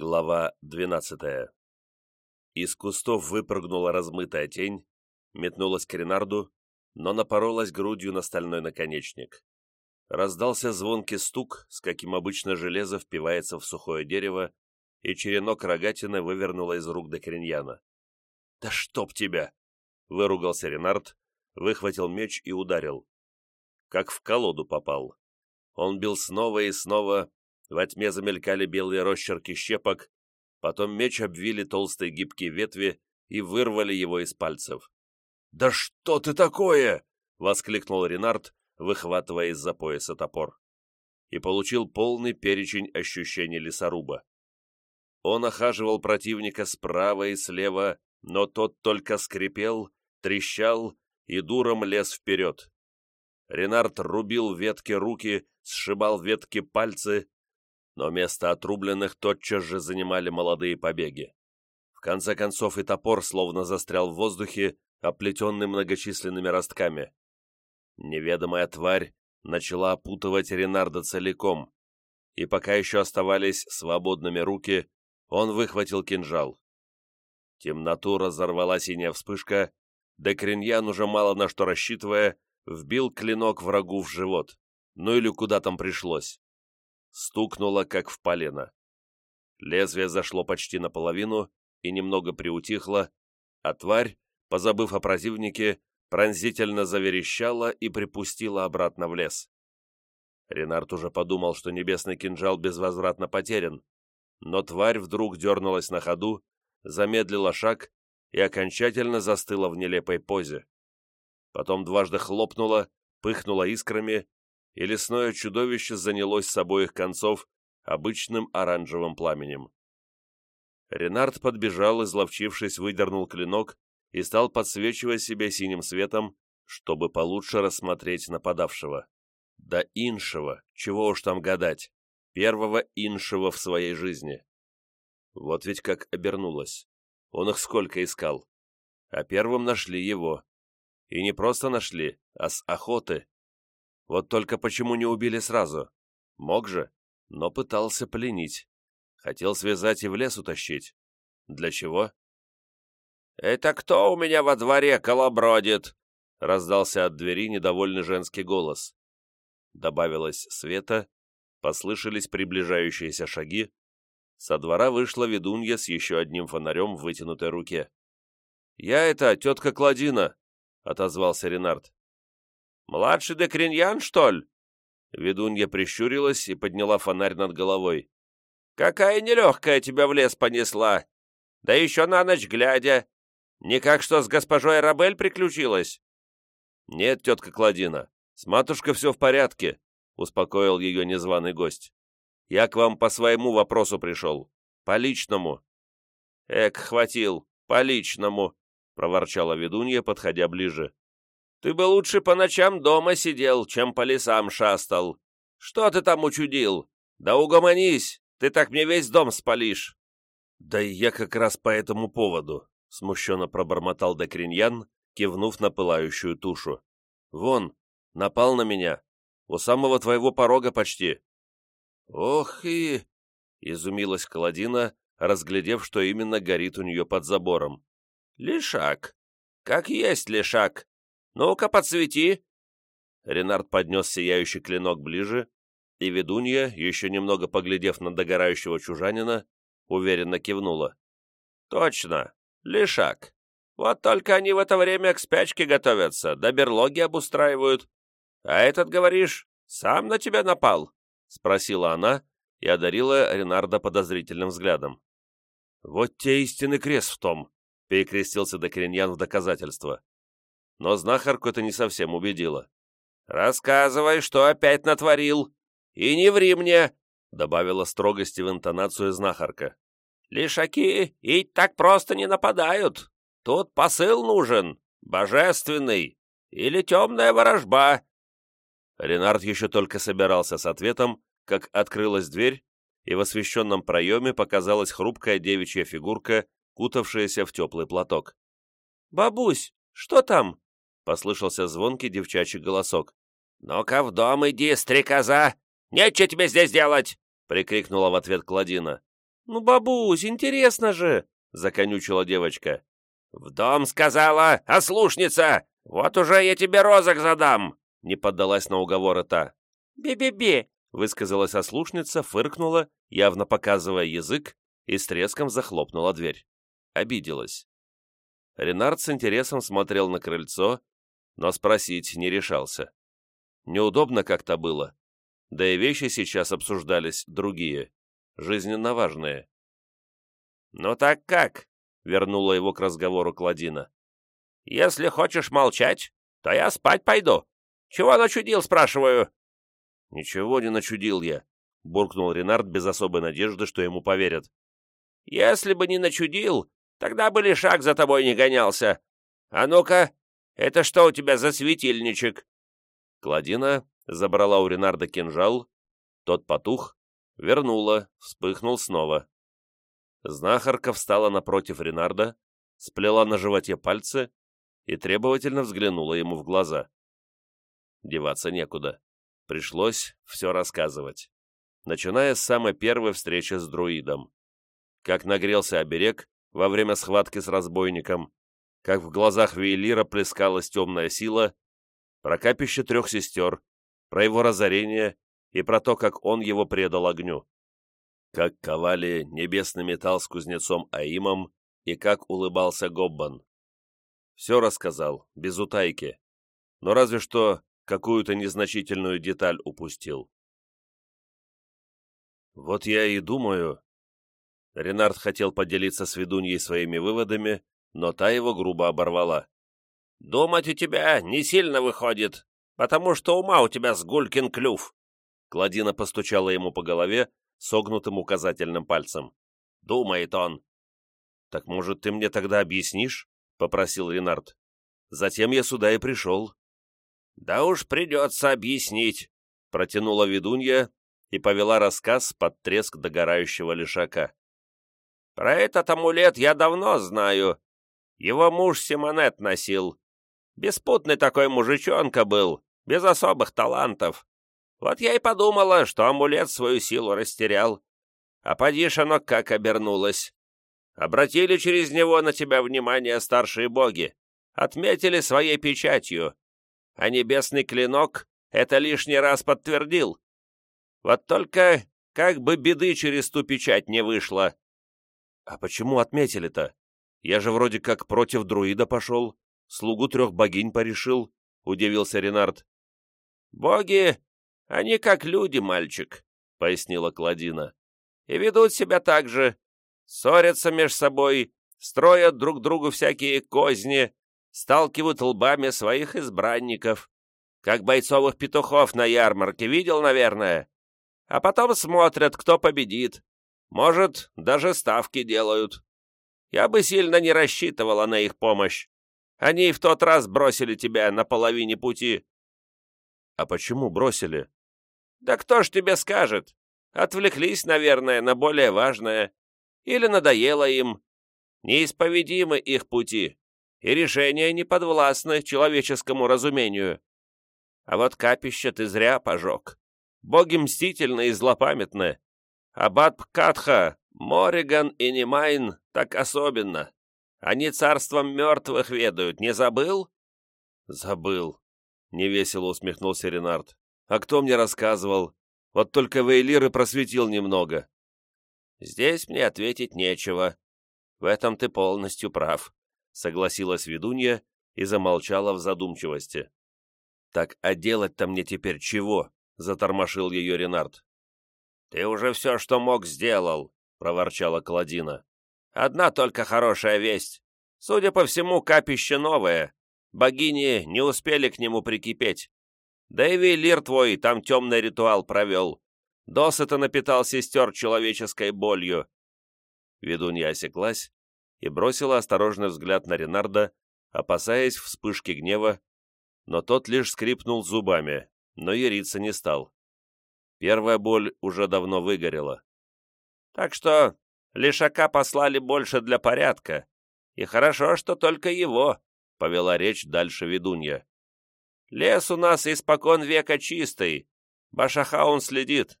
Глава двенадцатая. Из кустов выпрыгнула размытая тень, метнулась к Ренарду, но напоролась грудью на стальной наконечник. Раздался звонкий стук, с каким обычно железо впивается в сухое дерево, и черенок рогатины вывернула из рук Декриньяна. «Да чтоб тебя!» — выругался Ренард, выхватил меч и ударил. Как в колоду попал. Он бил снова и снова, во тьме замелькали белые росчерки щепок, потом меч обвили толстые гибкие ветви и вырвали его из пальцев. «Да что ты такое?» — воскликнул Ренард, выхватывая из-за пояса топор. И получил полный перечень ощущений лесоруба. Он охаживал противника справа и слева, но тот только скрипел, трещал и дуром лез вперед. Ренард рубил ветки руки, сшибал ветки пальцы, но место отрубленных тотчас же занимали молодые побеги. В конце концов и топор словно застрял в воздухе, оплетенный многочисленными ростками. Неведомая тварь начала опутывать Ренарда целиком, и пока еще оставались свободными руки, он выхватил кинжал. Темноту разорвала синяя вспышка, Декриньян, уже мало на что рассчитывая, вбил клинок врагу в живот, ну или куда там пришлось стукнуло, как в полено. Лезвие зашло почти наполовину и немного приутихло, а тварь, позабыв о противнике, пронзительно заверещала и припустила обратно в лес. Ренард уже подумал, что небесный кинжал безвозвратно потерян, но тварь вдруг дернулась на ходу, замедлила шаг и окончательно застыла в нелепой позе. Потом дважды хлопнула, пыхнула искрами и лесное чудовище занялось с обоих концов обычным оранжевым пламенем. Ренард подбежал, изловчившись, выдернул клинок и стал подсвечивать себя синим светом, чтобы получше рассмотреть нападавшего. Да иншего, чего уж там гадать, первого иншего в своей жизни. Вот ведь как обернулось. Он их сколько искал. А первым нашли его. И не просто нашли, а с охоты. Вот только почему не убили сразу? Мог же, но пытался пленить. Хотел связать и в лес утащить. Для чего? «Это кто у меня во дворе колобродит?» — раздался от двери недовольный женский голос. Добавилось света, послышались приближающиеся шаги. Со двора вышла ведунья с еще одним фонарем в вытянутой руке. «Я это, тетка Кладина!» — отозвался Ренард. «Младший Декриньян, что ли?» Ведунья прищурилась и подняла фонарь над головой. «Какая нелегкая тебя в лес понесла! Да еще на ночь глядя! Никак что с госпожой Арабель приключилось?» «Нет, тетка Кладина, с матушкой все в порядке», — успокоил ее незваный гость. «Я к вам по своему вопросу пришел. По личному». «Эк, хватил, по личному», — проворчала ведунья, подходя ближе. Ты бы лучше по ночам дома сидел, чем по лесам шастал. Что ты там учудил? Да угомонись, ты так мне весь дом спалишь». «Да и я как раз по этому поводу», — смущенно пробормотал Декриньян, кивнув на пылающую тушу. «Вон, напал на меня. У самого твоего порога почти». «Ох и...» — изумилась Каладина, разглядев, что именно горит у нее под забором. «Лишак. Как есть лишак. «Ну-ка, подсвети!» Ренард поднес сияющий клинок ближе, и ведунья, еще немного поглядев на догорающего чужанина, уверенно кивнула. «Точно, лишак. Вот только они в это время к спячке готовятся, да берлоги обустраивают. А этот, говоришь, сам на тебя напал?» — спросила она и одарила Ренарда подозрительным взглядом. «Вот те истинный крест в том», — перекрестился Докриньян в доказательство но знахарку это не совсем убедило. «Рассказывай, что опять натворил, и не ври мне!» добавила строгости в интонацию знахарка. «Лишаки и так просто не нападают. Тут посыл нужен, божественный, или темная ворожба». Ренард еще только собирался с ответом, как открылась дверь, и в освещенном проеме показалась хрупкая девичья фигурка, кутавшаяся в теплый платок. «Бабусь, что там?» Послышался звонкий девчачий голосок. «Ну-ка в дом иди, стрекоза! Нечего тебе здесь делать!» — прикрикнула в ответ Кладина. «Ну, бабусь, интересно же!» — законючила девочка. «В дом сказала, ослушница! Вот уже я тебе розок задам!» — не поддалась на уговоры та. «Би-би-би!» — высказалась ослушница, фыркнула, явно показывая язык, и с треском захлопнула дверь. Обиделась. Ренард с интересом смотрел на крыльцо, но спросить не решался. Неудобно как-то было, да и вещи сейчас обсуждались другие, жизненно важные. «Ну так как?» — вернула его к разговору Кладина. «Если хочешь молчать, то я спать пойду. Чего начудил, спрашиваю?» «Ничего не начудил я», — буркнул Ренард без особой надежды, что ему поверят. «Если бы не начудил, тогда бы лишак за тобой не гонялся. А ну-ка, это что у тебя за светильничек?» Кладина забрала у Ренарда кинжал, тот потух, вернула, вспыхнул снова. Знахарка встала напротив Ренарда, сплела на животе пальцы и требовательно взглянула ему в глаза. Деваться некуда. Пришлось все рассказывать. Начиная с самой первой встречи с друидом. Как нагрелся оберег во время схватки с разбойником, как в глазах Вейлира плескалась темная сила, про капище трех сестер, про его разорение и про то, как он его предал огню. Как ковали небесный металл с кузнецом Аимом и как улыбался Гоббан. Все рассказал, без утайки. Но разве что какую-то незначительную деталь упустил. Вот я и думаю... Ренард хотел поделиться с ведуньей своими выводами, но та его грубо оборвала. «Думать у тебя не сильно выходит, потому что ума у тебя сгулькин клюв!» Кладина постучала ему по голове согнутым указательным пальцем. «Думает он!» «Так, может, ты мне тогда объяснишь?» — попросил Ренард. «Затем я сюда и пришел». «Да уж придется объяснить», — протянула ведунья и повела рассказ под треск догорающего лишака. «Про этот амулет я давно знаю. Его муж Симонет носил. Беспутный такой мужичонка был, без особых талантов. Вот я и подумала, что амулет свою силу растерял. А поди оно как обернулось. Обратили через него на тебя внимание старшие боги, отметили своей печатью, а небесный клинок это лишний раз подтвердил. Вот только как бы беды через ту печать не вышло. А почему отметили-то? Я же вроде как против друида пошел, слугу трех богинь порешил, — удивился Ренард. «Боги, они как люди, мальчик», — пояснила Кладина, — «и ведут себя так же, ссорятся меж собой, строят друг другу всякие козни, сталкивают лбами своих избранников, как бойцовых петухов на ярмарке, видел, наверное? А потом смотрят, кто победит. Может, даже ставки делают. Я бы сильно не рассчитывала на их помощь. Они в тот раз бросили тебя на половине пути. А почему бросили? Да кто ж тебе скажет? Отвлеклись, наверное, на более важное. Или надоело им. Неисповедимы их пути, и решения не подвластны человеческому разумению. А вот капище ты зря пожег. Боги мстительны и злопамятны. А Баб-Катха, Мориган и Немайн так особенно. Они царством мертвых ведают, не забыл? Забыл. Невесело усмехнулся Ренард. А кто мне рассказывал? Вот только Вейлир и просветил немного. Здесь мне ответить нечего. В этом ты полностью прав согласилась ведунья и замолчала в задумчивости. «Так, а делать-то мне теперь чего?» — затормошил ее Ренард. «Ты уже все, что мог, сделал», — проворчала Кладина. «Одна только хорошая весть. Судя по всему, капище новое. Богини не успели к нему прикипеть. Да и Вейлир твой там темный ритуал провел. Досыта напитал сестер человеческой болью». Ведунья осеклась, и бросила осторожный взгляд на Ренарда, опасаясь вспышки гнева, но тот лишь скрипнул зубами, но яриться не стал. Первая боль уже давно выгорела. Так что Лишака послали больше для порядка, и хорошо, что только его, — повела речь дальше ведунья. Лес у нас испокон века чистый, Башахаун следит.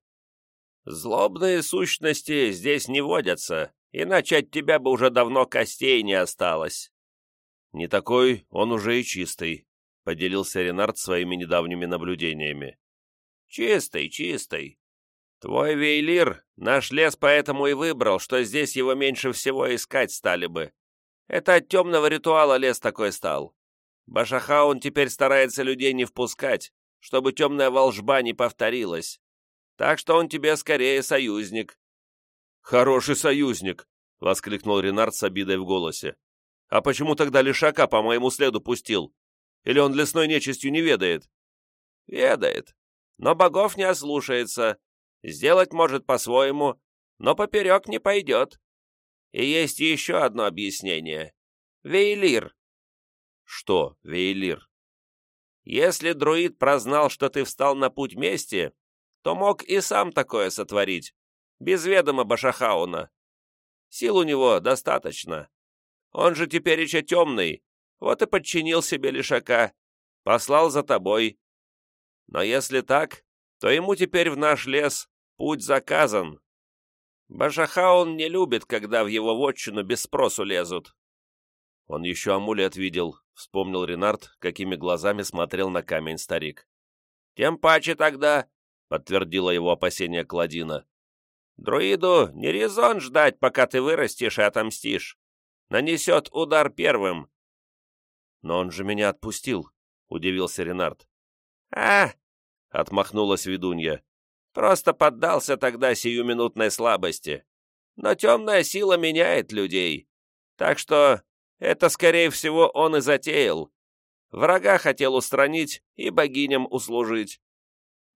«Злобные сущности здесь не водятся, иначе от тебя бы уже давно костей не осталось». «Не такой он уже и чистый», — поделился Ренард своими недавними наблюдениями. «Чистый, чистый. Твой Вейлир наш лес поэтому и выбрал, что здесь его меньше всего искать стали бы. Это от темного ритуала лес такой стал. Башахаун теперь старается людей не впускать, чтобы темная волжба не повторилась. Так что он тебе скорее союзник». «Хороший союзник!» — воскликнул Ренард с обидой в голосе. «А почему тогда лишака по моему следу пустил? Или он лесной нечистью не ведает?» «Ведает, но богов не ослушается. Сделать может по-своему, но поперек не пойдет. И есть еще одно объяснение. Вейлир. Что, Вейлир? Если друид прознал, что ты встал на путь мести, то мог и сам такое сотворить, без ведома Башахауна. Сил у него достаточно. Он же теперь еще темный, вот и подчинил себе лишака, послал за тобой. Но если так, то ему теперь в наш лес путь заказан. Башахаун не любит, когда в его вотчину без спросу лезут. Он еще амулет видел, вспомнил Ренард, какими глазами смотрел на камень старик. Тем паче тогда, подтвердила его опасение Кладина. Друиду не резон ждать, пока ты вырастешь и отомстишь. Нанесет удар первым. Но он же меня отпустил, удивился Ренард. А, отмахнулась ведунья. Просто поддался тогда сиюминутной слабости. Но темная сила меняет людей. Так что это, скорее всего, он и затеял. Врага хотел устранить и богиням услужить.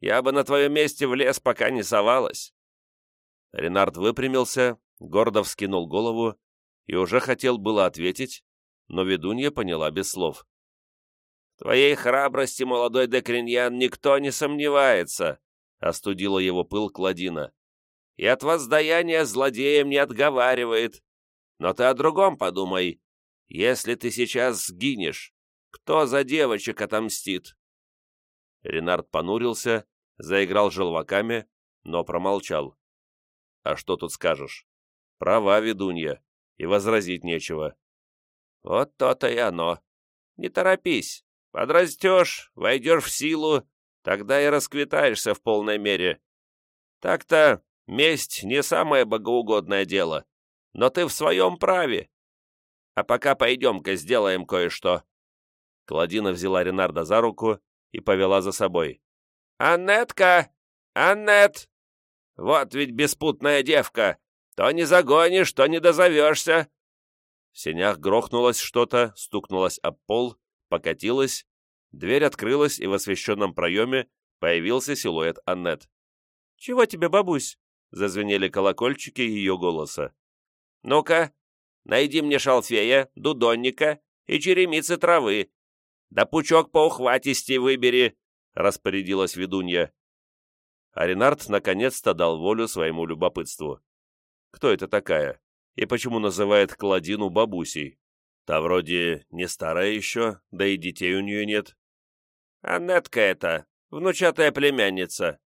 Я бы на твоем месте в лес пока не совалась». Ренард выпрямился, гордо вскинул голову и уже хотел было ответить, но ведунья поняла без слов. «В твоей храбрости, молодой Декриньян, никто не сомневается остудила его пыл Кладина. «И от воздаяния злодеям не отговаривает. Но ты о другом подумай. Если ты сейчас сгинешь, кто за девочек отомстит?» Ренард понурился, заиграл желваками, но промолчал. «А что тут скажешь? Права, ведунья, и возразить нечего». «Вот то-то и оно. Не торопись. Подрастешь, войдешь в силу, Тогда и расквитаешься в полной мере. Так-то месть не самое богоугодное дело, но ты в своем праве. А пока пойдем-ка сделаем кое-что». Кладина взяла Ренарда за руку и повела за собой. «Аннетка! Аннет! Вот ведь беспутная девка! То не загонишь, то не дозовешься!» В сенях грохнулось что-то, стукнулось об пол, покатилось Дверь открылась, и в освещенном проеме появился силуэт Аннет. «Чего тебе, бабусь?» — зазвенели колокольчики ее голоса. «Ну-ка, найди мне шалфея, дудонника и черемицы травы. Да пучок по ухватисти выбери», — распорядилась ведунья. Аринард наконец-то дал волю своему любопытству. Кто это такая? И почему называет Кладину бабусей? Та вроде не старая еще, да и детей у нее нет. Аннетка это, внучатая племянница.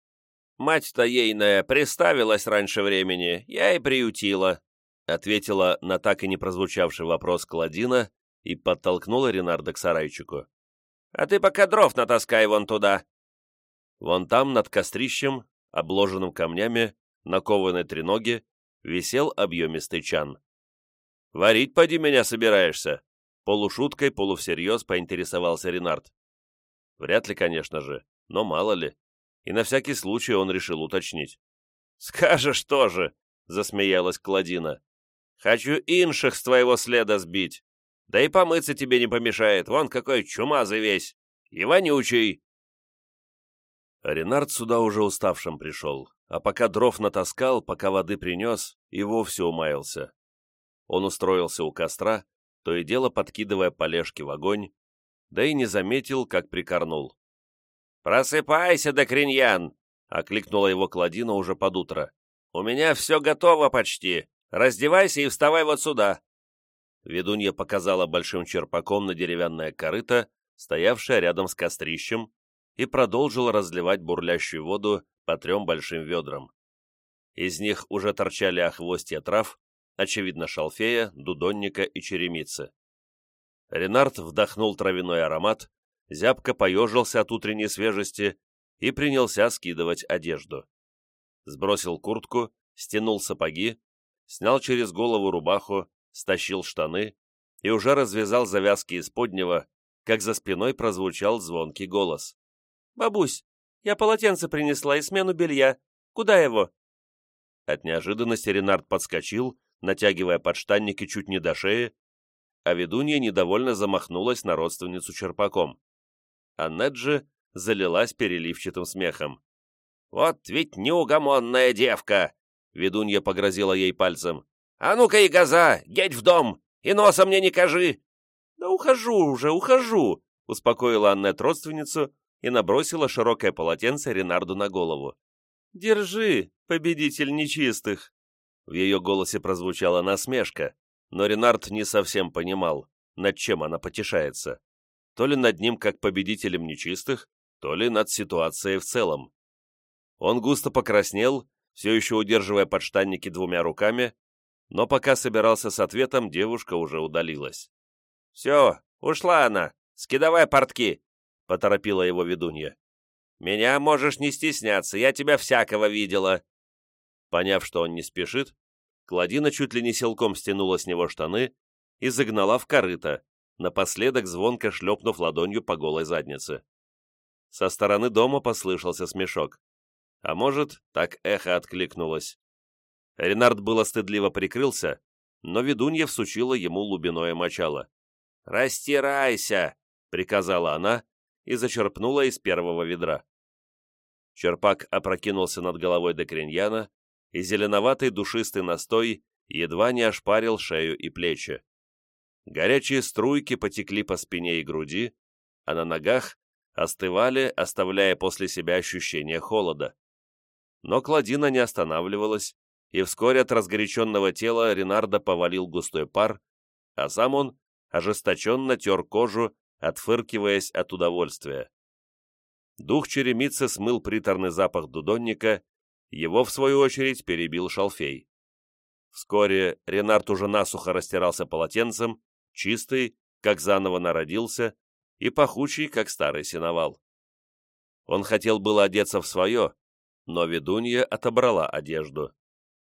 Мать-то ейная приставилась раньше времени, я и приютила», ответила на так и не прозвучавший вопрос Кладина и подтолкнула Ренарда к сарайчику. «А ты пока дров натаскай вон туда». Вон там, над кострищем, обложенным камнями, на кованой треноге, висел объемистый чан. «Варить поди меня собираешься?» Полушуткой, полувсерьез поинтересовался Ренард. Вряд ли, конечно же, но мало ли. И на всякий случай он решил уточнить. «Скажешь тоже!» — засмеялась Кладина. «Хочу инших с твоего следа сбить. Да и помыться тебе не помешает, вон какой чумазый весь. И вонючий!» Ренард сюда уже уставшим пришел, а пока дров натаскал, пока воды принес, и вовсе умаялся. Он устроился у костра, то и дело подкидывая полежки в огонь, да и не заметил, как прикорнул. «Просыпайся, Докриньян!» — окликнула его Кладина уже под утро. «У меня все готово почти. Раздевайся и вставай вот сюда!» Ведунья показала большим черпаком на деревянное корыто, стоявшее рядом с кострищем, и продолжила разливать бурлящую воду по трем большим ведрам. Из них уже торчали охвостья трав, очевидно, шалфея, дудонника и черемицы. Ренард вдохнул травяной аромат, зябко поежился от утренней свежести и принялся скидывать одежду. Сбросил куртку, стянул сапоги, снял через голову рубаху, стащил штаны и уже развязал завязки из поднего, как за спиной прозвучал звонкий голос. «Бабусь, я полотенце принесла и смену белья. Куда его?» От неожиданности Ренард подскочил, натягивая подштанники чуть не до шеи, а ведунья недовольно замахнулась на родственницу черпаком. Аннет же залилась переливчатым смехом. «Вот ведь неугомонная девка!» Ведунья погрозила ей пальцем. «А ну-ка и газа, геть в дом, и носа мне не кажи!» «Да ухожу уже, ухожу!» успокоила Аннет родственницу и набросила широкое полотенце Ренарду на голову. «Держи, победитель нечистых!» В ее голосе прозвучала насмешка, но Ренард не совсем понимал, над чем она потешается. То ли над ним как победителем нечистых, то ли над ситуацией в целом. Он густо покраснел, все еще удерживая подштанники двумя руками, но пока собирался с ответом, девушка уже удалилась. «Все, ушла она, скидывай портки!» — поторопила его ведунья. «Меня можешь не стесняться, я тебя всякого видела!» Поняв, что он не спешит, Кладина чуть ли не силком стянула с него штаны и загнала в корыто, напоследок звонко шлепнув ладонью по голой заднице. Со стороны дома послышался смешок. А может, так эхо откликнулось. Ренард было стыдливо прикрылся, но ведунья всучила ему лубиное мочало. «Растирайся!» — приказала она и зачерпнула из первого ведра. Черпак опрокинулся над головой Декриньяна, и зеленоватый душистый настой едва не ошпарил шею и плечи. Горячие струйки потекли по спине и груди, а на ногах остывали, оставляя после себя ощущение холода. Но Кладина не останавливалась, и вскоре от разгоряченного тела Ренардо повалил густой пар, а сам он ожесточенно тер кожу, отфыркиваясь от удовольствия. Дух черемицы смыл приторный запах дудонника его, в свою очередь, перебил шалфей. Вскоре Ренард уже насухо растирался полотенцем, чистый, как заново народился, и пахучий, как старый сеновал. Он хотел было одеться в свое, но ведунья отобрала одежду.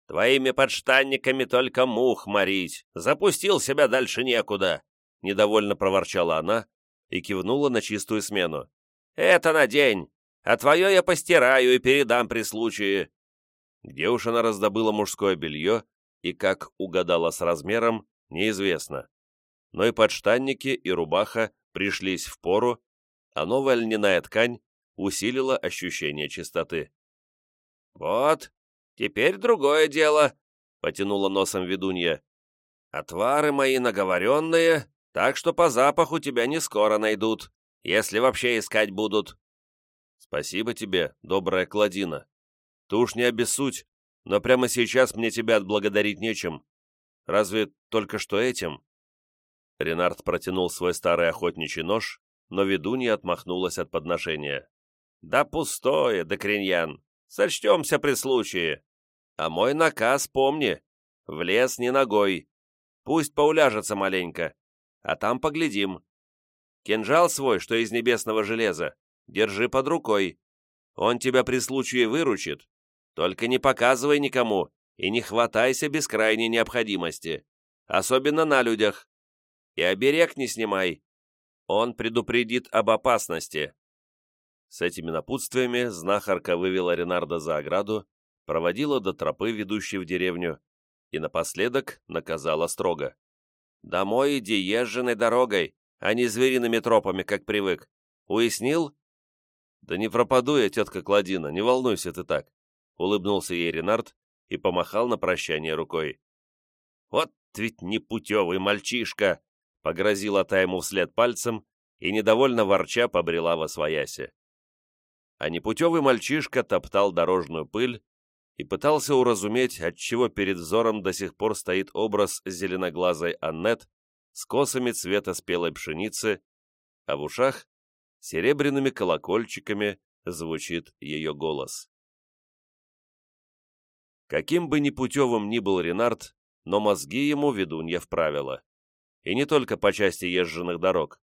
«Твоими подштанниками только мух морить! Запустил себя дальше некуда!» Недовольно проворчала она и кивнула на чистую смену. «Это на день! А твое я постираю и передам при случае». Где уж она раздобыла мужское белье и как угадала с размером, неизвестно. Но и подштанники, и рубаха пришлись в пору, а новая льняная ткань усилила ощущение чистоты. «Вот, теперь другое дело», — потянула носом ведунья. «Отвары мои наговоренные, так что по запаху тебя не скоро найдут, если вообще искать будут. «Спасибо тебе, добрая Кладина. Ты уж не обессудь, но прямо сейчас мне тебя отблагодарить нечем. Разве только что этим?» Ренард протянул свой старый охотничий нож, но ведунья отмахнулась от подношения. «Да пустое, Докриньян, сочтемся при случае. А мой наказ помни, в лес не ногой. Пусть поуляжется маленько, а там поглядим. Кинжал свой, что из небесного железа, держи под рукой. Он тебя при случае выручит. Только не показывай никому и не хватайся без крайней необходимости, особенно на людях. И оберег не снимай. Он предупредит об опасности». С этими напутствиями знахарка вывела Ренарда за ограду, проводила до тропы, ведущей в деревню, и напоследок наказала строго. «Домой иди езженной дорогой, а не звериными тропами, как привык. Уяснил?» «Да не пропаду я, тетка Кладина, не волнуйся ты так», — улыбнулся ей Ренард и помахал на прощание рукой. «Вот ведь непутевый мальчишка!» — погрозила та ему вслед пальцем и, недовольно ворча, побрела во своясе. А непутевый мальчишка топтал дорожную пыль и пытался уразуметь, отчего перед взором до сих пор стоит образ зеленоглазой Аннет с косами цвета спелой пшеницы, а в ушах серебряными колокольчиками звучит ее голос. Каким бы непутевым ни был Ренард, но мозги ему ведунья вправила. И не только по части езженных дорог.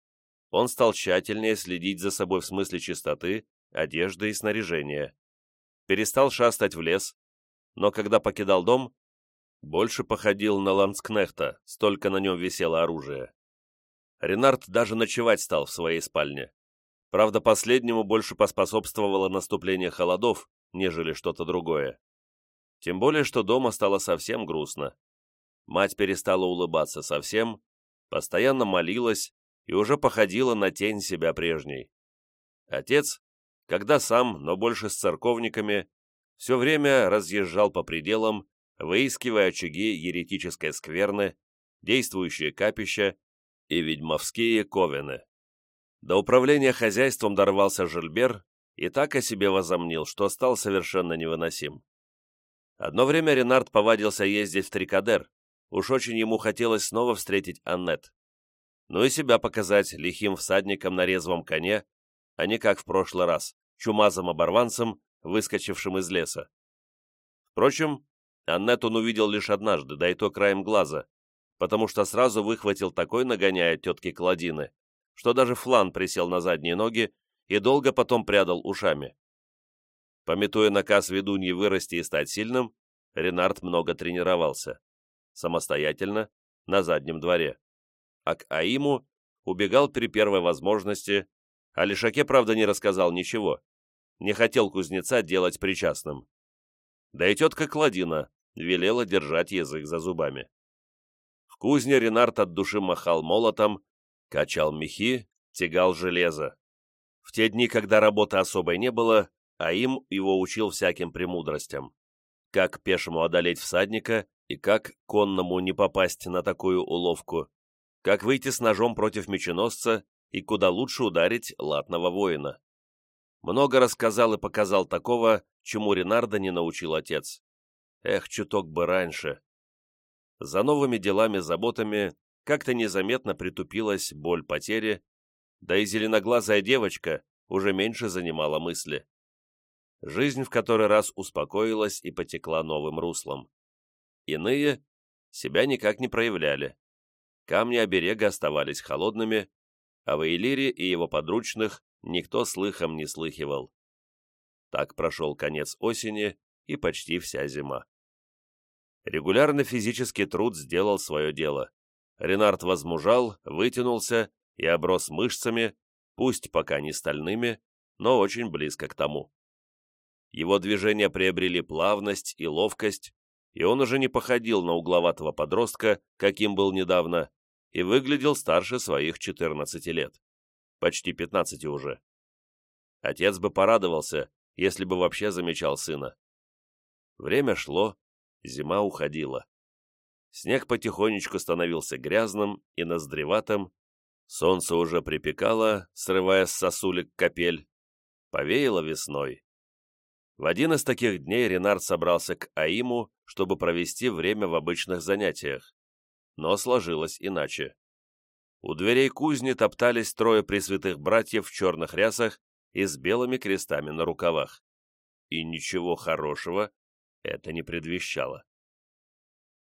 Он стал тщательнее следить за собой в смысле чистоты, одежды и снаряжения. Перестал шастать в лес, но когда покидал дом, больше походил на ланскнехта, столько на нем висело оружие. Ренард даже ночевать стал в своей спальне. Правда, последнему больше поспособствовало наступление холодов, нежели что-то другое. Тем более, что дома стало совсем грустно. Мать перестала улыбаться совсем, постоянно молилась и уже походила на тень себя прежней. Отец, когда сам, но больше с церковниками, все время разъезжал по пределам, выискивая очаги еретической скверны, действующие капища и ведьмовские ковены. До управления хозяйством дорвался Жильбер и так о себе возомнил, что стал совершенно невыносим. Одно время Ренард повадился ездить в Трикадер, уж очень ему хотелось снова встретить Аннет. Ну и себя показать лихим всадником на резвом коне, а не как в прошлый раз, чумазым оборванцем, выскочившим из леса. Впрочем, Аннет он увидел лишь однажды, да и то краем глаза, потому что сразу выхватил такой нагоняя тетки Кладины, что даже Флан присел на задние ноги и долго потом прядал ушами. Пометуя наказ ведуньи вырасти и стать сильным, Ренард много тренировался. Самостоятельно, на заднем дворе. А к Аиму убегал при первой возможности, а Лишаке, правда, не рассказал ничего. Не хотел кузнеца делать причастным. Да и тетка Кладина велела держать язык за зубами кузне Ренард от души махал молотом, качал мехи, тягал железо. В те дни, когда работы особой не было, а им его учил всяким премудростям. Как пешему одолеть всадника и как конному не попасть на такую уловку, как выйти с ножом против меченосца и куда лучше ударить латного воина. Много рассказал и показал такого, чему Ренарда не научил отец. Эх, чуток бы раньше. За новыми делами-заботами как-то незаметно притупилась боль потери, да и зеленоглазая девочка уже меньше занимала мысли. Жизнь в который раз успокоилась и потекла новым руслом. Иные себя никак не проявляли. Камни оберега оставались холодными, а в Эйлире и его подручных никто слыхом не слыхивал. Так прошел конец осени и почти вся зима. Регулярный физический труд сделал свое дело. Ренард возмужал, вытянулся и оброс мышцами, пусть пока не стальными, но очень близко к тому. Его движения приобрели плавность и ловкость, и он уже не походил на угловатого подростка, каким был недавно, и выглядел старше своих 14 лет. Почти 15 уже. Отец бы порадовался, если бы вообще замечал сына. Время шло, Зима уходила. Снег потихонечку становился грязным и ноздреватым, солнце уже припекало, срывая с сосулек капель, повеяло весной. В один из таких дней Ренард собрался к Аиму, чтобы провести время в обычных занятиях. Но сложилось иначе. У дверей кузни топтались трое пресвятых братьев в черных рясах и с белыми крестами на рукавах. И ничего хорошего это не предвещало.